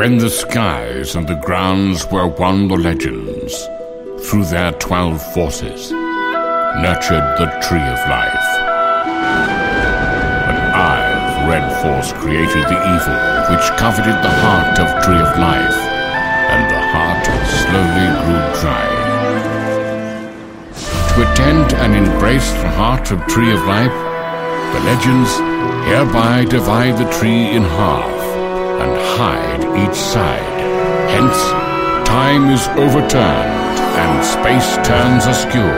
When the skies and the grounds were one the legends, through their twelve forces, nurtured the tree of life. But I, the red force, created the evil which coveted the heart of tree of life, and the heart slowly grew dry. To attend and embrace the heart of tree of life, the legends hereby divide the tree in half and hide each side. Hence, time is overturned and space turns askew.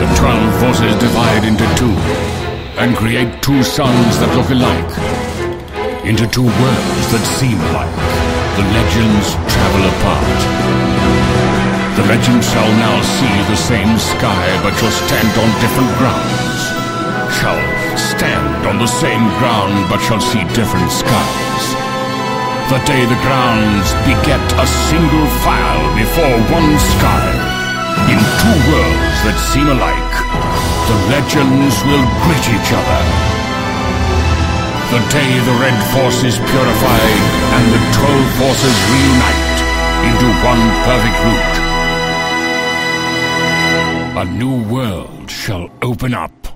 The twelve forces divide into two and create two suns that look alike, into two worlds that seem alike. The legends travel apart. The legends shall now see the same sky but shall stand on different grounds. Shall stand on the same ground but shall see different skies. The day the grounds beget a single file before one sky, in two worlds that seem alike, the legends will greet each other. The day the red force is purified and the twelve forces reunite into one perfect root, a new world shall open up.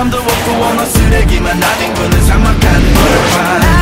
탐도 없고 원어 쓰레기만 아닌 거는 삭막한 벌판